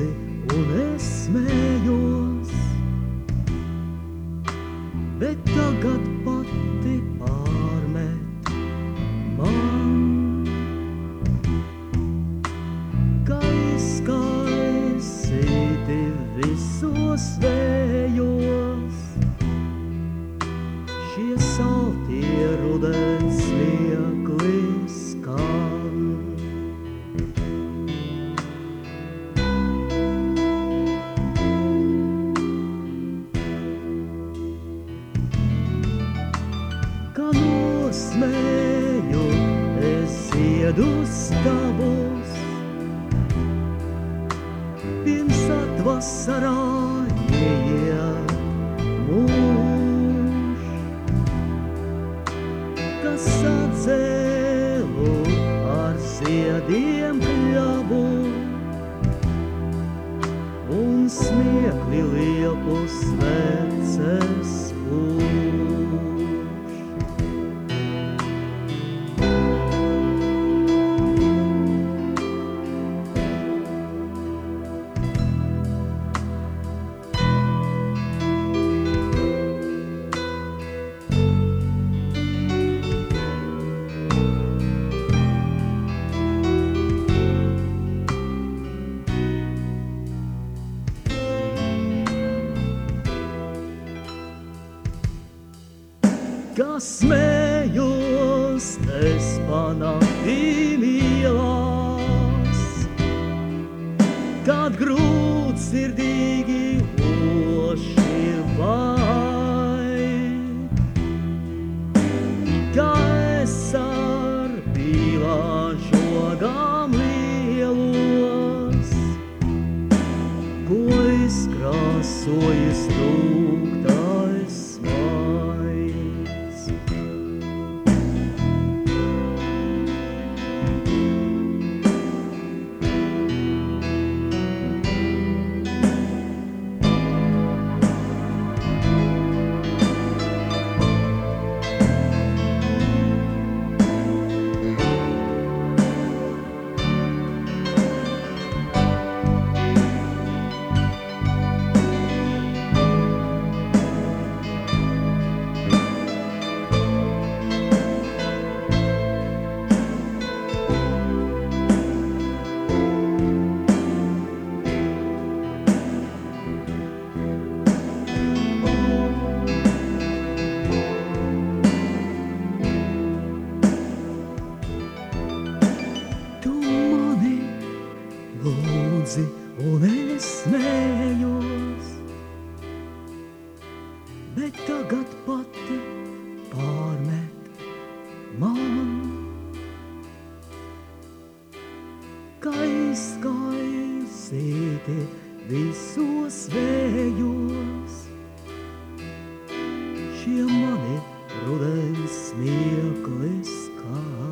lūdzi, un es smējos. Bet tagad pati pārmet man, ka izkaisīti visos vējos. Šie saltie rudens iedu stabus, pirms atvasarā ieiet mūž, kas sadzēlu ar ziediem kļabu un smiekli liepus veces kas smējos, es panāktīm ielās, kad grūts sirdīgi oši vai, kā es ar pīlām žogām lielos, ko izkrāsojas rūgtais redzi, un es smējos. Bet tagad pati pārmet man, ka izskaisīti visos vējos. Šie mani rudens smieklis kāds.